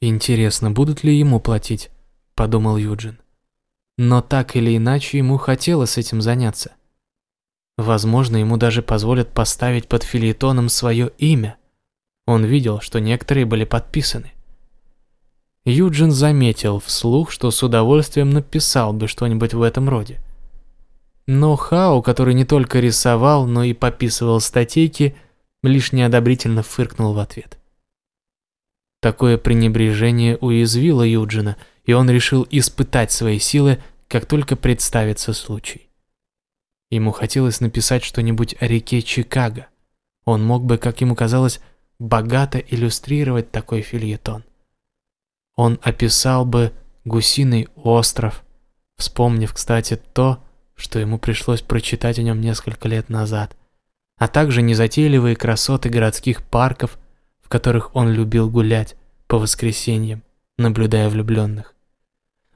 Интересно, будут ли ему платить, подумал Юджин. Но так или иначе ему хотелось этим заняться. Возможно, ему даже позволят поставить под филитоном свое имя. Он видел, что некоторые были подписаны. Юджин заметил вслух, что с удовольствием написал бы что-нибудь в этом роде. Но Хао, который не только рисовал, но и пописывал статейки, лишь неодобрительно фыркнул в ответ. Такое пренебрежение уязвило Юджина, и он решил испытать свои силы, как только представится случай. Ему хотелось написать что-нибудь о реке Чикаго. Он мог бы, как ему казалось, богато иллюстрировать такой фильетон. Он описал бы гусиный остров, вспомнив, кстати, то, что ему пришлось прочитать о нем несколько лет назад, а также незатейливые красоты городских парков, в которых он любил гулять по воскресеньям, наблюдая влюбленных.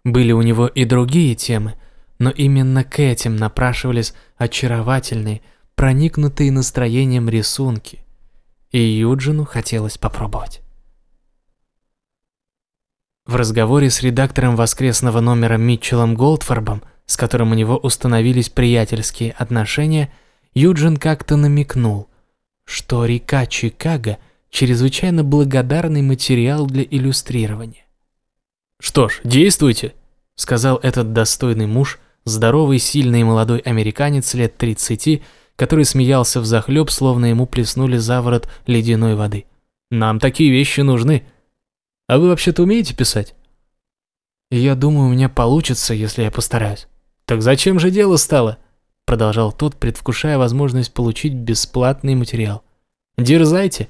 Были у него и другие темы, но именно к этим напрашивались очаровательные, проникнутые настроением рисунки, и Юджину хотелось попробовать. В разговоре с редактором воскресного номера Митчеллом Голдфорбом, с которым у него установились приятельские отношения, Юджин как-то намекнул, что река Чикаго – чрезвычайно благодарный материал для иллюстрирования. «Что ж, действуйте», — сказал этот достойный муж, здоровый, сильный молодой американец лет 30, который смеялся взахлеб, словно ему плеснули за ворот ледяной воды. «Нам такие вещи нужны. А вы вообще-то умеете писать?» «Я думаю, у меня получится, если я постараюсь». «Так зачем же дело стало?» Продолжал тот, предвкушая возможность получить бесплатный материал. «Дерзайте!»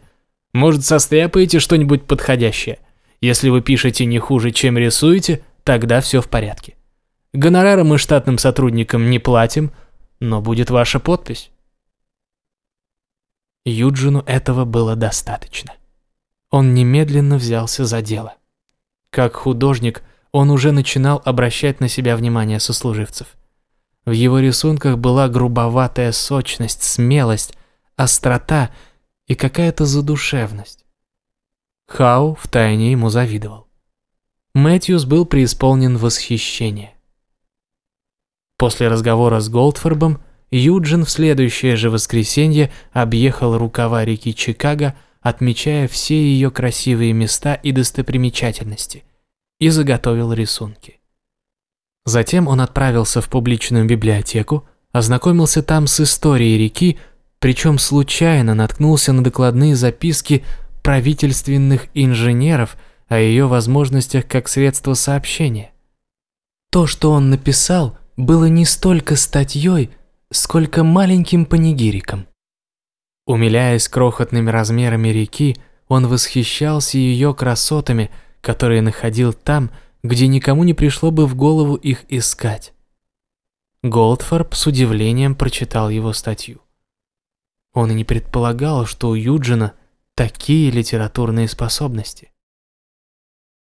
Может, состряпаете что-нибудь подходящее? Если вы пишете не хуже, чем рисуете, тогда все в порядке. Гонорары мы штатным сотрудникам не платим, но будет ваша подпись. Юджину этого было достаточно. Он немедленно взялся за дело. Как художник, он уже начинал обращать на себя внимание сослуживцев. В его рисунках была грубоватая сочность, смелость, острота и какая-то задушевность. Хау втайне ему завидовал. Мэтьюс был преисполнен восхищения. После разговора с Голдфорбом Юджин в следующее же воскресенье объехал рукава реки Чикаго, отмечая все ее красивые места и достопримечательности, и заготовил рисунки. Затем он отправился в публичную библиотеку, ознакомился там с историей реки, причем случайно наткнулся на докладные записки правительственных инженеров о ее возможностях как средство сообщения. То, что он написал, было не столько статьей, сколько маленьким панигириком. Умиляясь крохотными размерами реки, он восхищался ее красотами, которые находил там, где никому не пришло бы в голову их искать. Голдфорб с удивлением прочитал его статью. Он и не предполагал, что у Юджина такие литературные способности.